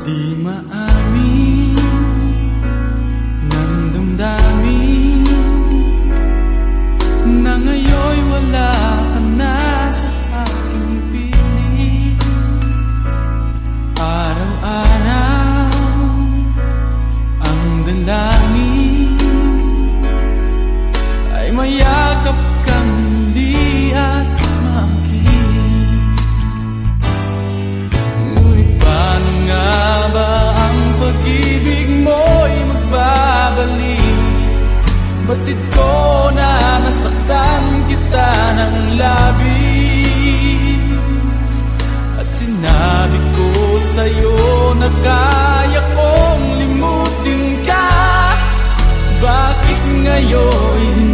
Di maami. Kapatid ko na nasaktan kita ng labis. At sinabi ko sa'yo na kaya kong limutin ka. Bakit ngayon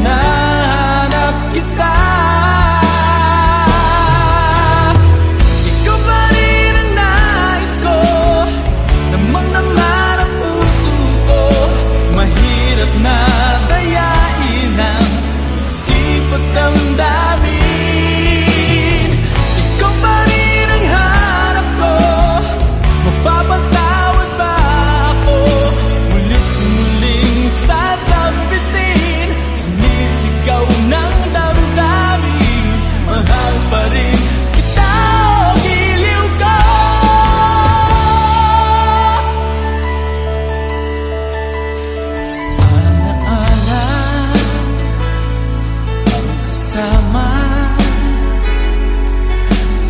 kasama.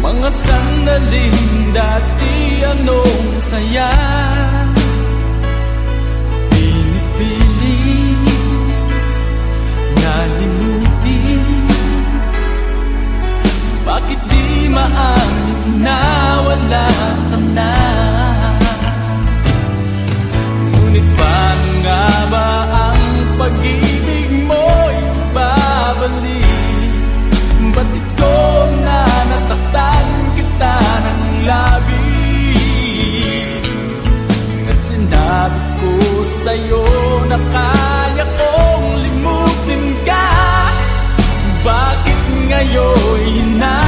Mga sandaling dati anong saya. ngayon na